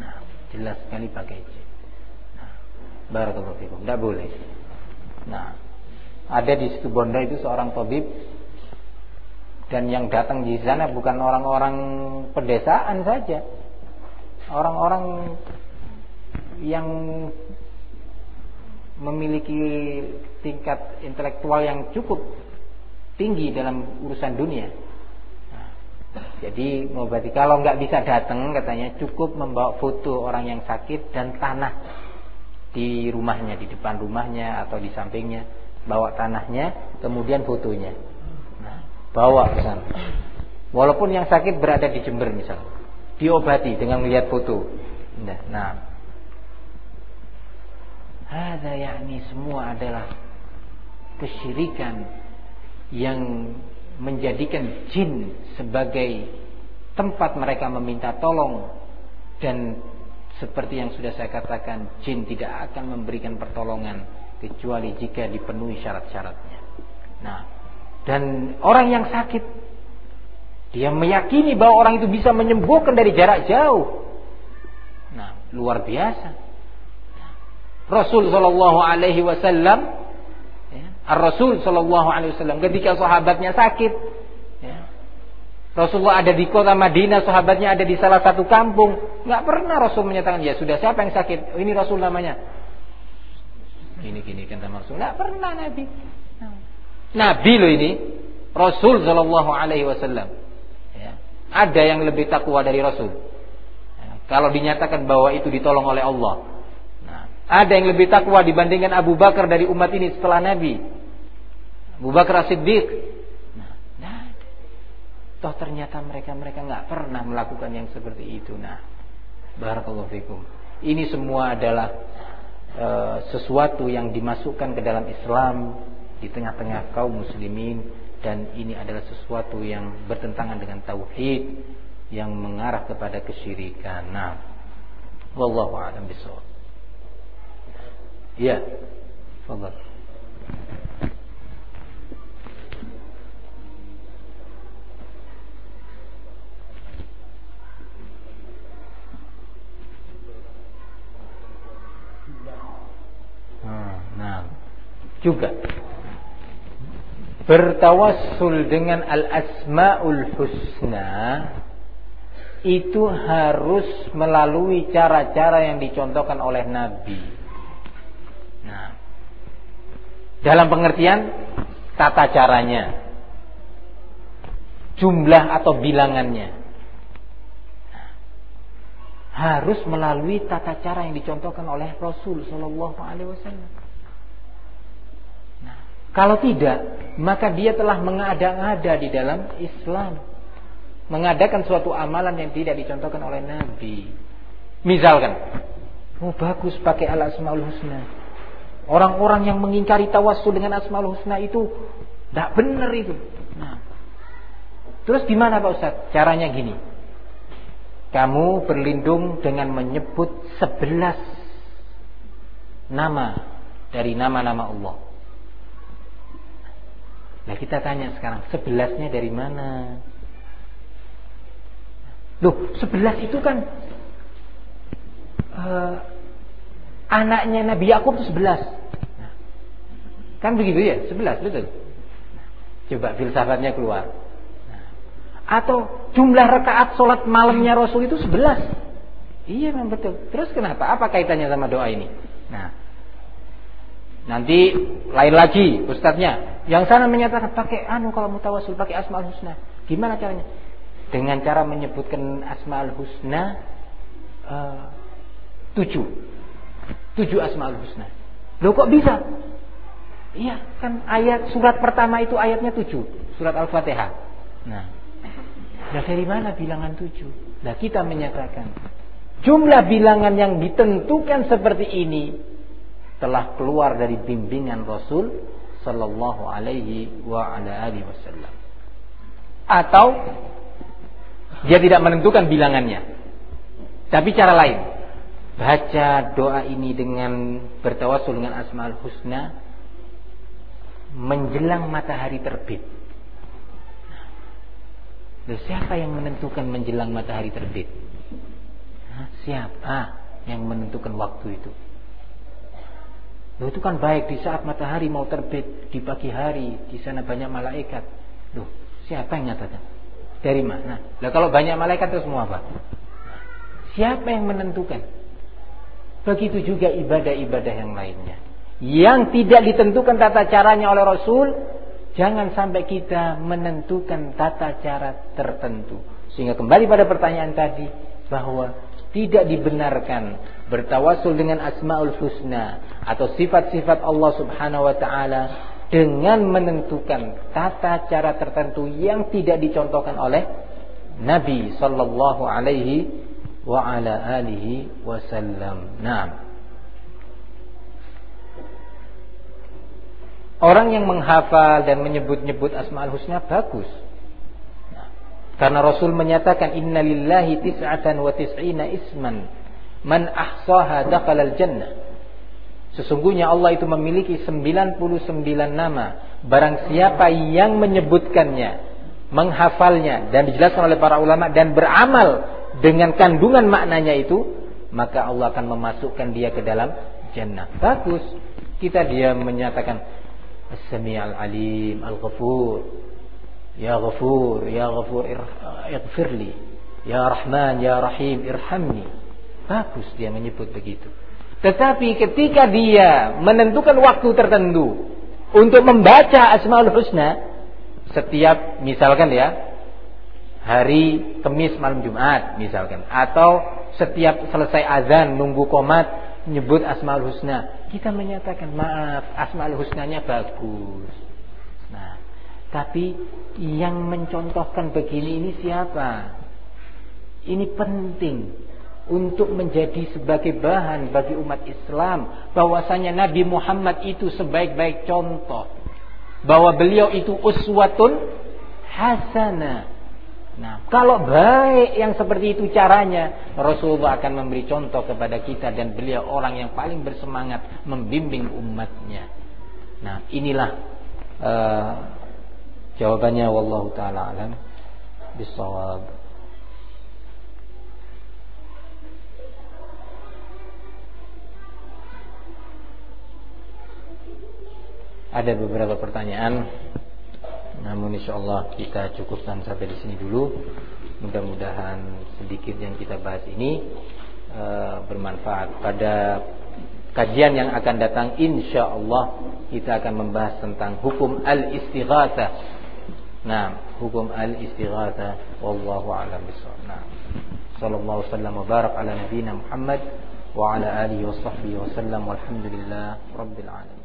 Nah, jelas sekali pakai jin. Nah, barakallahu fikum. Tidak boleh. Nah, ada di situ Bondo itu seorang tabib dan yang datang di sana bukan orang-orang pedesaan saja orang-orang yang memiliki tingkat intelektual yang cukup tinggi dalam urusan dunia nah, jadi mau berarti kalau nggak bisa datang katanya cukup membawa foto orang yang sakit dan tanah di rumahnya di depan rumahnya atau di sampingnya bawa tanahnya kemudian fotonya bawa ke. Walaupun yang sakit berada di Jember misal, diobati dengan melihat foto. Nah, nah. Ada yakni semua adalah kesyirikan yang menjadikan jin sebagai tempat mereka meminta tolong dan seperti yang sudah saya katakan jin tidak akan memberikan pertolongan kecuali jika dipenuhi syarat-syaratnya. Nah, dan orang yang sakit dia meyakini bahwa orang itu bisa menyembuhkan dari jarak jauh. Nah, luar biasa. Rasul Shallallahu Alaihi Wasallam, Rasul Shallallahu Alaihi Wasallam ketika sahabatnya sakit, ya, Rasulullah ada di kota Madinah, sahabatnya ada di salah satu kampung. Nggak pernah Rasul menyatakan, ya sudah siapa yang sakit? Oh, ini Rasul namanya. Gini gini kan Rasul. Nggak pernah Nabi. Nabi loh ini, Rasul Shallallahu Alaihi Wasallam. Ya. Ada yang lebih takwa dari Rasul. Ya. Kalau dinyatakan bahwa itu ditolong oleh Allah. Nah, ada yang lebih takwa dibandingkan Abu Bakar dari umat ini setelah Nabi. Abu Bakar Siddiq. Nah, toh ternyata mereka mereka nggak pernah melakukan yang seperti itu. Nah, barakallahu fikum. Ini semua adalah uh, sesuatu yang dimasukkan ke dalam Islam di tengah-tengah kaum muslimin dan ini adalah sesuatu yang bertentangan dengan tauhid yang mengarah kepada kesyirikan. Nah, wallahu a'lam bishawab. Ya. Fadhal. Nah, juga. Bertawassul dengan al-asmaul husna itu harus melalui cara-cara yang dicontohkan oleh Nabi. Nah, dalam pengertian tata caranya, jumlah atau bilangannya, harus melalui tata cara yang dicontohkan oleh Rasul Shallallahu Alaihi Wasallam. Nah, kalau tidak, maka dia telah mengada-ngada di dalam Islam mengadakan suatu amalan yang tidak dicontohkan oleh Nabi. Misalkan, oh bagus pakai al asmaul husna. Orang-orang yang mengingkari tawassul dengan asmaul husna itu tidak benar itu. Nah, terus gimana Pak Ustaz? Caranya gini. Kamu berlindung dengan menyebut sebelas nama dari nama-nama Allah. Nah kita tanya sekarang, sebelasnya dari mana? Loh, sebelas itu kan uh, anaknya Nabi Yakub itu sebelas. Nah, kan begitu ya, sebelas betul. Coba filsafatnya keluar. Atau jumlah rakaat sholat malamnya Rasul itu sebelas. Iya memang betul. Terus kenapa? Apa kaitannya sama doa ini? Nah, nanti lain lagi ustadznya. Yang sana menyatakan pakai anu kalau mutawasul pakai asmaul husna. Gimana caranya? dengan cara menyebutkan asmaul husna uh, tujuh tujuh asmaul husna lo kok bisa iya kan ayat surat pertama itu ayatnya tujuh surat al-fatihah nah nah dari mana bilangan tujuh nah kita menyatakan jumlah bilangan yang ditentukan seperti ini telah keluar dari bimbingan Rasul sallallahu alaihi wa ala alihi wasallam atau dia tidak menentukan bilangannya. Tapi cara lain. Baca doa ini dengan bertawasul dengan asmaul husna menjelang matahari terbit. Loh, siapa yang menentukan menjelang matahari terbit? Nah, siapa yang menentukan waktu itu? Loh, itu kan baik di saat matahari mau terbit di pagi hari, di sana banyak malaikat. Loh, siapa yang nyatakan? Dari mana? Nah, kalau banyak malaikat itu semua apa? Siapa yang menentukan? Begitu juga ibadah-ibadah yang lainnya. Yang tidak ditentukan tata caranya oleh Rasul, jangan sampai kita menentukan tata cara tertentu. Sehingga kembali pada pertanyaan tadi bahwa tidak dibenarkan bertawasul dengan asmaul husna atau sifat-sifat Allah Subhanahu wa taala dengan menentukan tata cara tertentu yang tidak dicontohkan oleh Nabi sallallahu alaihi wa ala alihi wasallam. Nah, Orang yang menghafal dan menyebut-nyebut Asmaul Husna bagus. Karena Rasul menyatakan innalillahi tis'atan wa tis'ina isman man ahsaha dakhala al-jannah. Sesungguhnya Allah itu memiliki 99 nama. Barang siapa yang menyebutkannya, menghafalnya dan dijelaskan oleh para ulama dan beramal dengan kandungan maknanya itu, maka Allah akan memasukkan dia ke dalam jannah. Bagus. Kita dia menyatakan As-Sami'al Alim Al-Ghafur. Ya Ghafur, Ya Ghafur ighfirli. Ya Rahman, Ya Rahim irhamni. Bagus dia menyebut begitu. Tetapi ketika dia menentukan waktu tertentu untuk membaca Asmaul Husna setiap misalkan ya hari Kamis malam Jumat misalkan atau setiap selesai azan nunggu komat nyebut Asmaul Husna. Kita menyatakan maaf Asmaul Husnanya bagus. Nah tapi yang mencontohkan begini ini siapa? Ini penting untuk menjadi sebagai bahan bagi umat Islam bahwasanya Nabi Muhammad itu sebaik-baik contoh. Bahwa beliau itu uswatun hasanah. Nah, kalau baik yang seperti itu caranya, Rasulullah akan memberi contoh kepada kita dan beliau orang yang paling bersemangat membimbing umatnya. Nah, inilah uh, jawabannya wallahu taala alam bisawab. Ada beberapa pertanyaan Namun insya Allah kita cukupkan sampai di sini dulu. Mudah-mudahan sedikit yang kita bahas ini uh, bermanfaat. Pada kajian yang akan datang insya Allah kita akan membahas tentang hukum al-istighatsah. Nah, hukum al-istighatsah wallahu a'lam bishawab. Nah. Sallallahu wasallam wa barak ala Muhammad wa ala alihi wa sahbihi wa sallam walhamdulillah rabbil alamin.